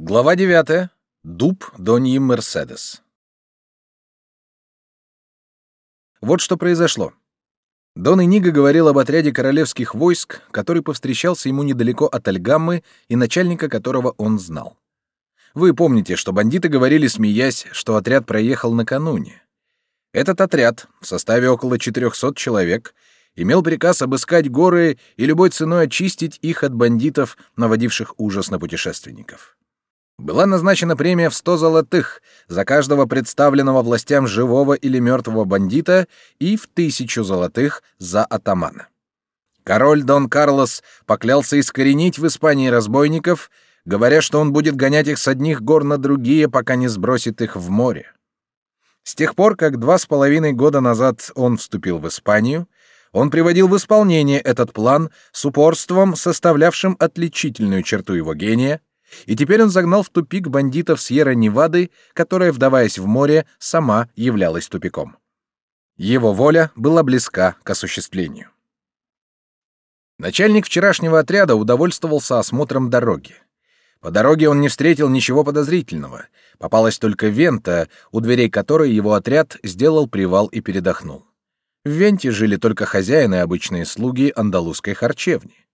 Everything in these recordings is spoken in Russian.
Глава 9. Дуб Доньи Мерседес. Вот что произошло. Дон Иниго говорил об отряде королевских войск, который повстречался ему недалеко от Альгаммы и начальника которого он знал. Вы помните, что бандиты говорили, смеясь, что отряд проехал накануне. Этот отряд, в составе около 400 человек, имел приказ обыскать горы и любой ценой очистить их от бандитов, наводивших ужас на путешественников. Была назначена премия в 100 золотых за каждого представленного властям живого или мертвого бандита и в тысячу золотых за атамана. Король Дон Карлос поклялся искоренить в Испании разбойников, говоря, что он будет гонять их с одних гор на другие, пока не сбросит их в море. С тех пор, как два с половиной года назад он вступил в Испанию, он приводил в исполнение этот план с упорством, составлявшим отличительную черту его гения — и теперь он загнал в тупик бандитов Сьерра-Невады, которая, вдаваясь в море, сама являлась тупиком. Его воля была близка к осуществлению. Начальник вчерашнего отряда удовольствовался осмотром дороги. По дороге он не встретил ничего подозрительного. Попалась только Вента, у дверей которой его отряд сделал привал и передохнул. В Венте жили только хозяин и обычные слуги андалузской харчевни.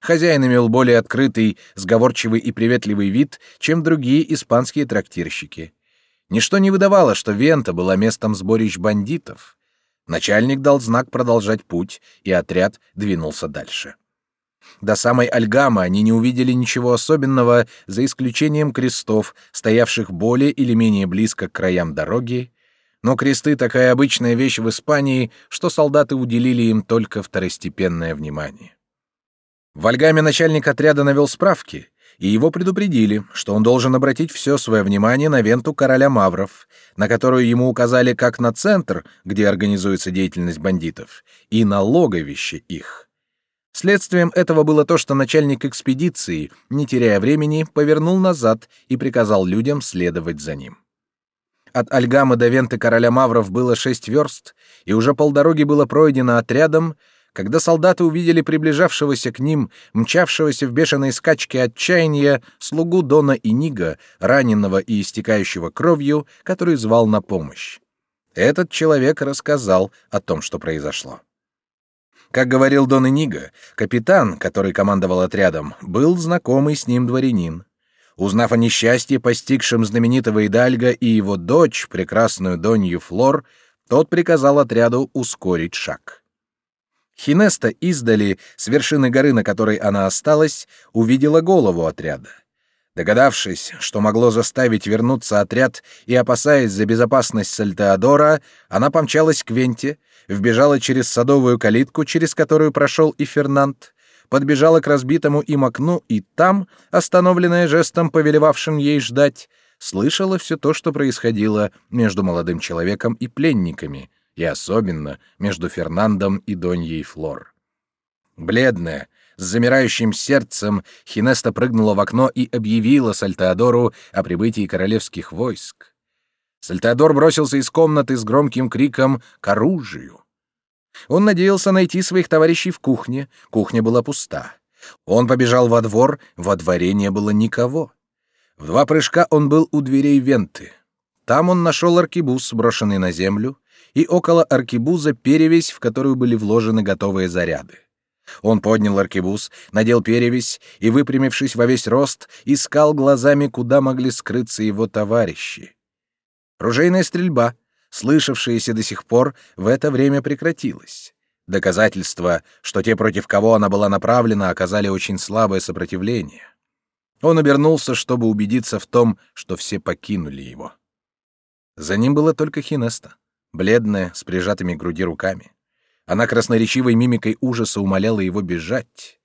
Хозяин имел более открытый, сговорчивый и приветливый вид, чем другие испанские трактирщики. Ничто не выдавало, что Вента была местом сборищ бандитов. Начальник дал знак продолжать путь, и отряд двинулся дальше. До самой Альгамы они не увидели ничего особенного, за исключением крестов, стоявших более или менее близко к краям дороги, но кресты — такая обычная вещь в Испании, что солдаты уделили им только второстепенное внимание. В Альгаме начальник отряда навел справки, и его предупредили, что он должен обратить все свое внимание на венту короля Мавров, на которую ему указали как на центр, где организуется деятельность бандитов, и на логовище их. Следствием этого было то, что начальник экспедиции, не теряя времени, повернул назад и приказал людям следовать за ним. От Альгамы до венты короля Мавров было шесть верст, и уже полдороги было пройдено отрядом, когда солдаты увидели приближавшегося к ним, мчавшегося в бешеной скачке отчаяния, слугу Дона Инига, раненого и истекающего кровью, который звал на помощь. Этот человек рассказал о том, что произошло. Как говорил Дон Инига, капитан, который командовал отрядом, был знакомый с ним дворянин. Узнав о несчастье, постигшем знаменитого Идальга и его дочь, прекрасную Донью Флор, тот приказал отряду ускорить шаг. Хинеста издали, с вершины горы, на которой она осталась, увидела голову отряда. Догадавшись, что могло заставить вернуться отряд и опасаясь за безопасность Сальтеодора, она помчалась к Венте, вбежала через садовую калитку, через которую прошел и Фернанд, подбежала к разбитому им окну и там, остановленная жестом, повелевавшим ей ждать, слышала все то, что происходило между молодым человеком и пленниками — и особенно между Фернандом и Доньей Флор. Бледная, с замирающим сердцем, Хинеста прыгнула в окно и объявила Сальтеодору о прибытии королевских войск. Сальтеодор бросился из комнаты с громким криком «К оружию!». Он надеялся найти своих товарищей в кухне, кухня была пуста. Он побежал во двор, во дворе не было никого. В два прыжка он был у дверей Венты. Там он нашел аркебуз, брошенный на землю, и около аркебуза перевесь, в которую были вложены готовые заряды. Он поднял аркебуз, надел перевесь и, выпрямившись во весь рост, искал глазами, куда могли скрыться его товарищи. Ружейная стрельба, слышавшаяся до сих пор, в это время прекратилась. Доказательства, что те, против кого она была направлена, оказали очень слабое сопротивление. Он обернулся, чтобы убедиться в том, что все покинули его. За ним было только Хинеста бледная, с прижатыми к груди руками. Она красноречивой мимикой ужаса умоляла его бежать.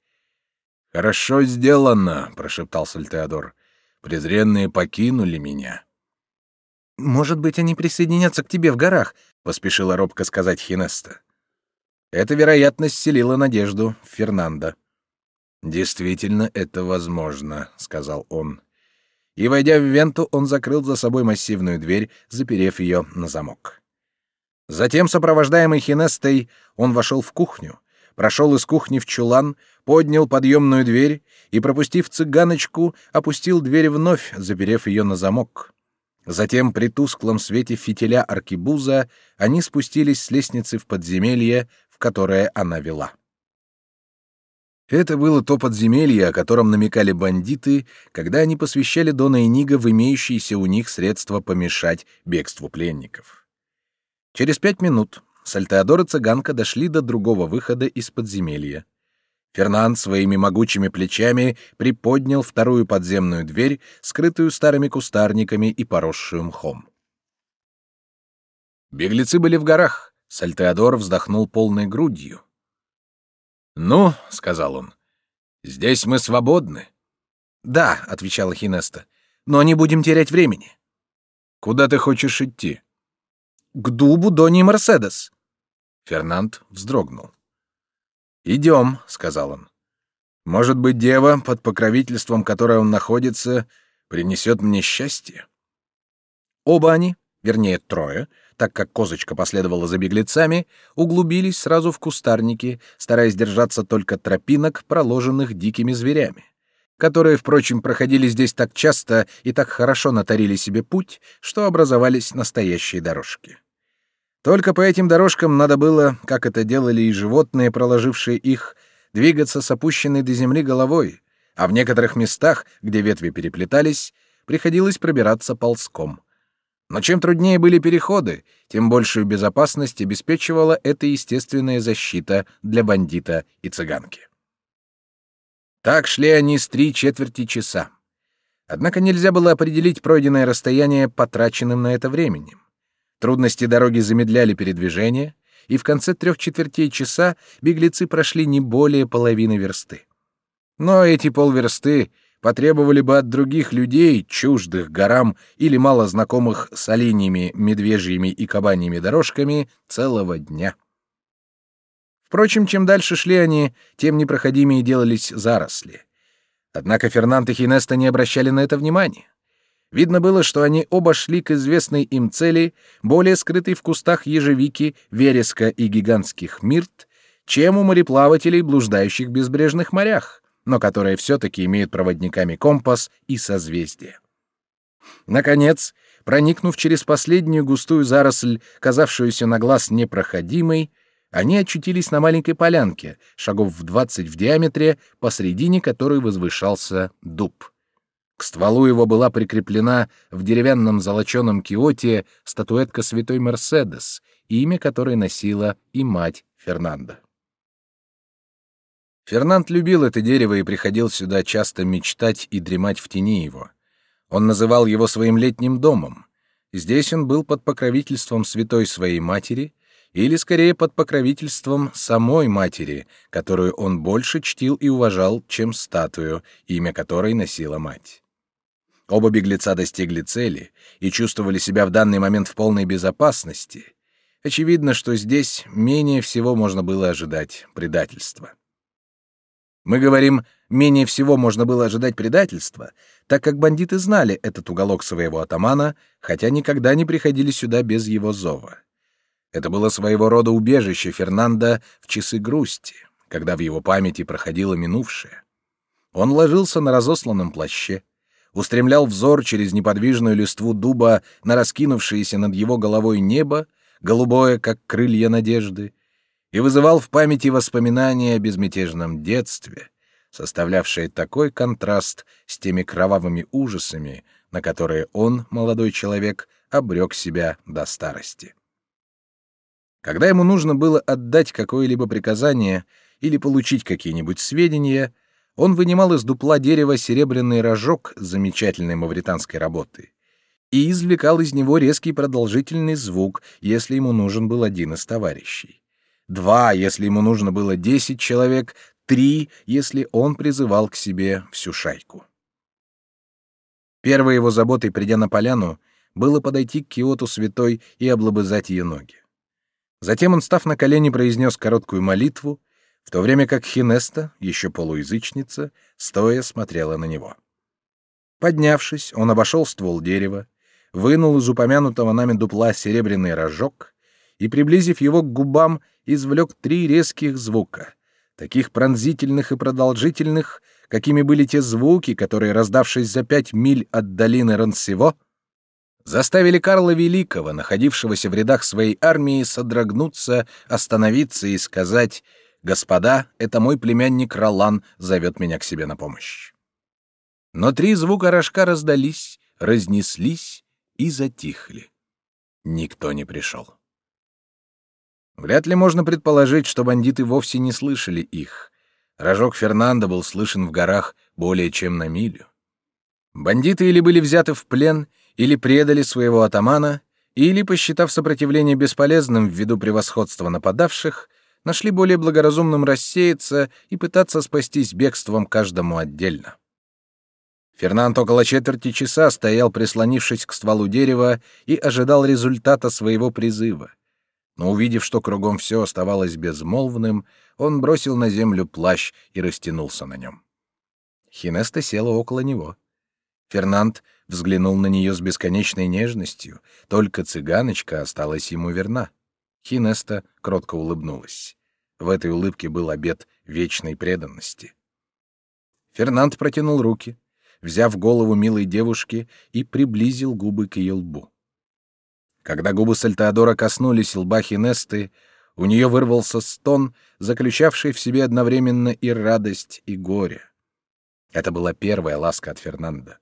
«Хорошо сделано», — прошептал Сальтеодор. «Презренные покинули меня». «Может быть, они присоединятся к тебе в горах», — поспешила робко сказать Хинеста. Эта вероятность селила надежду в Фернандо. «Действительно, это возможно», — сказал он. И, войдя в Венту, он закрыл за собой массивную дверь, заперев ее на замок. Затем, сопровождаемый Хинестой, он вошел в кухню, прошел из кухни в чулан, поднял подъемную дверь и, пропустив цыганочку, опустил дверь вновь, заперев ее на замок. Затем при тусклом свете фитиля аркибуза они спустились с лестницы в подземелье, в которое она вела. Это было то подземелье, о котором намекали бандиты, когда они посвящали Дона Эниго в имеющиеся у них средства помешать бегству пленников. Через пять минут Сальтеодор и цыганка дошли до другого выхода из подземелья. Фернанд своими могучими плечами приподнял вторую подземную дверь, скрытую старыми кустарниками и поросшую мхом. Беглецы были в горах. Сальтеодор вздохнул полной грудью. «Ну», — сказал он, — «здесь мы свободны». «Да», — отвечала Хинеста, — «но не будем терять времени». «Куда ты хочешь идти?» «К дубу Дони Мерседес». Фернанд вздрогнул. «Идем», — сказал он. «Может быть, дева, под покровительством которой он находится, принесет мне счастье?» Оба они, вернее, трое, так как козочка последовала за беглецами, углубились сразу в кустарники, стараясь держаться только тропинок, проложенных дикими зверями, которые, впрочем, проходили здесь так часто и так хорошо натарили себе путь, что образовались настоящие дорожки. Только по этим дорожкам надо было, как это делали и животные, проложившие их, двигаться с опущенной до земли головой, а в некоторых местах, где ветви переплетались, приходилось пробираться ползком. Но чем труднее были переходы, тем большую безопасность обеспечивала эта естественная защита для бандита и цыганки. Так шли они с три четверти часа. Однако нельзя было определить пройденное расстояние потраченным на это временем. Трудности дороги замедляли передвижение, и в конце трех четвертей часа беглецы прошли не более половины версты. Но эти полверсты потребовали бы от других людей, чуждых горам или мало знакомых с оленями, медвежьими и кабаньими дорожками, целого дня. Впрочем, чем дальше шли они, тем непроходимее делались заросли. Однако Фернанд и Хинеста не обращали на это внимания. Видно было, что они оба шли к известной им цели, более скрытой в кустах ежевики, вереска и гигантских мирт, чем у мореплавателей, блуждающих в безбрежных морях, но которые все-таки имеют проводниками компас и созвездие. Наконец, проникнув через последнюю густую заросль, казавшуюся на глаз непроходимой, они очутились на маленькой полянке, шагов в двадцать в диаметре, посредине которой возвышался дуб. К стволу его была прикреплена в деревянном золоченом киоте статуэтка святой Мерседес, имя которой носила и мать Фернанда. Фернанд любил это дерево и приходил сюда часто мечтать и дремать в тени его. Он называл его своим летним домом. Здесь он был под покровительством святой своей матери, или скорее под покровительством самой матери, которую он больше чтил и уважал, чем статую, имя которой носила мать. Оба беглеца достигли цели и чувствовали себя в данный момент в полной безопасности. Очевидно, что здесь менее всего можно было ожидать предательства. Мы говорим, менее всего можно было ожидать предательства, так как бандиты знали этот уголок своего атамана, хотя никогда не приходили сюда без его зова. Это было своего рода убежище Фернанда в часы грусти, когда в его памяти проходило минувшее. Он ложился на разосланном плаще, устремлял взор через неподвижную листву дуба на раскинувшееся над его головой небо, голубое, как крылья надежды, и вызывал в памяти воспоминания о безмятежном детстве, составлявшее такой контраст с теми кровавыми ужасами, на которые он, молодой человек, обрек себя до старости. Когда ему нужно было отдать какое-либо приказание или получить какие-нибудь сведения — он вынимал из дупла дерева серебряный рожок замечательной мавританской работы и извлекал из него резкий продолжительный звук, если ему нужен был один из товарищей. Два, если ему нужно было десять человек, три, если он призывал к себе всю шайку. Первой его заботой, придя на поляну, было подойти к Киоту святой и облобызать ее ноги. Затем он, став на колени, произнес короткую молитву, в то время как Хинеста, еще полуязычница, стоя смотрела на него. Поднявшись, он обошел ствол дерева, вынул из упомянутого нами дупла серебряный рожок и, приблизив его к губам, извлек три резких звука, таких пронзительных и продолжительных, какими были те звуки, которые, раздавшись за пять миль от долины Рансево, заставили Карла Великого, находившегося в рядах своей армии, содрогнуться, остановиться и сказать «Господа, это мой племянник Ролан зовет меня к себе на помощь». Но три звука рожка раздались, разнеслись и затихли. Никто не пришел. Вряд ли можно предположить, что бандиты вовсе не слышали их. Рожок Фернандо был слышен в горах более чем на милю. Бандиты или были взяты в плен, или предали своего атамана, или, посчитав сопротивление бесполезным ввиду превосходства нападавших, нашли более благоразумным рассеяться и пытаться спастись бегством каждому отдельно. Фернанд около четверти часа стоял, прислонившись к стволу дерева, и ожидал результата своего призыва. Но увидев, что кругом все оставалось безмолвным, он бросил на землю плащ и растянулся на нем. Хинеста села около него. Фернанд взглянул на нее с бесконечной нежностью, только цыганочка осталась ему верна. Хинеста кротко улыбнулась. В этой улыбке был обет вечной преданности. Фернанд протянул руки, взяв голову милой девушки и приблизил губы к ее лбу. Когда губы Сальтеодора коснулись лба Хинесты, у нее вырвался стон, заключавший в себе одновременно и радость, и горе. Это была первая ласка от Фернанда.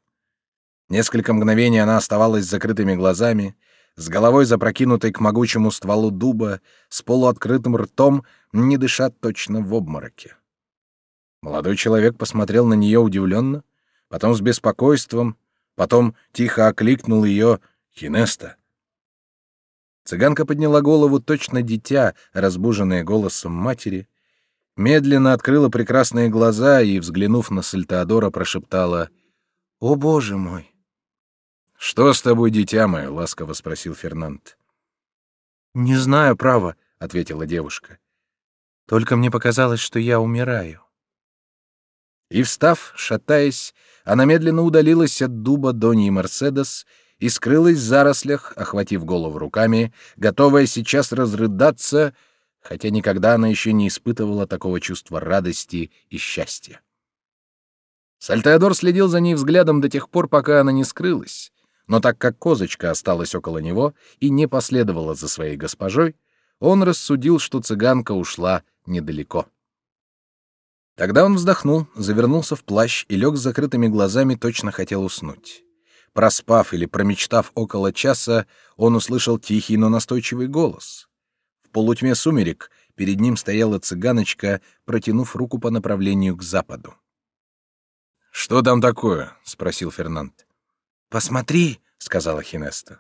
Несколько мгновений она оставалась с закрытыми глазами, с головой запрокинутой к могучему стволу дуба, с полуоткрытым ртом, не дыша точно в обмороке. Молодой человек посмотрел на нее удивленно, потом с беспокойством, потом тихо окликнул ее «Хинеста». Цыганка подняла голову точно дитя, разбуженное голосом матери, медленно открыла прекрасные глаза и, взглянув на Сальтеодора, прошептала «О, Боже мой!» «Что с тобой, дитя мое?» — ласково спросил Фернанд. «Не знаю, право», — ответила девушка. «Только мне показалось, что я умираю». И, встав, шатаясь, она медленно удалилась от дуба Донни Мерседес и скрылась в зарослях, охватив голову руками, готовая сейчас разрыдаться, хотя никогда она еще не испытывала такого чувства радости и счастья. Сальтеодор следил за ней взглядом до тех пор, пока она не скрылась, но так как козочка осталась около него и не последовала за своей госпожой, он рассудил, что цыганка ушла недалеко. Тогда он вздохнул, завернулся в плащ и лег с закрытыми глазами, точно хотел уснуть. Проспав или промечтав около часа, он услышал тихий, но настойчивый голос. В полутьме сумерек перед ним стояла цыганочка, протянув руку по направлению к западу. «Что там такое?» — спросил Фернанд. «Посмотри», — сказала Хинеста.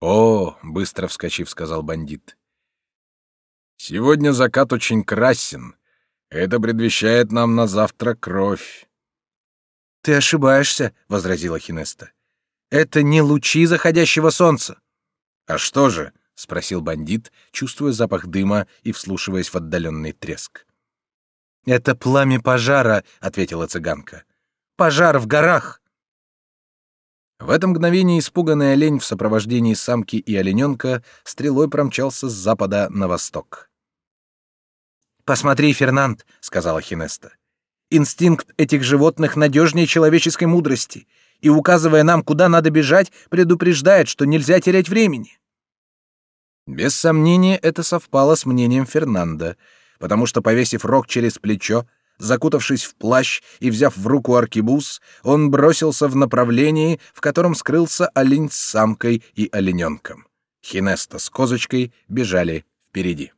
«О!» — быстро вскочив, сказал бандит. «Сегодня закат очень красен. Это предвещает нам на завтра кровь». «Ты ошибаешься», — возразила Хинеста. «Это не лучи заходящего солнца». «А что же?» — спросил бандит, чувствуя запах дыма и вслушиваясь в отдаленный треск. «Это пламя пожара», — ответила цыганка. «Пожар в горах!» В это мгновение испуганный олень в сопровождении самки и олененка стрелой промчался с запада на восток. «Посмотри, Фернанд», — сказала Хинеста. «Инстинкт этих животных надежнее человеческой мудрости, и, указывая нам, куда надо бежать, предупреждает, что нельзя терять времени». Без сомнения, это совпало с мнением Фернанда, потому что, повесив рог через плечо, Закутавшись в плащ и взяв в руку аркебуз, он бросился в направлении, в котором скрылся олень с самкой и олененком. Хинеста с козочкой бежали впереди.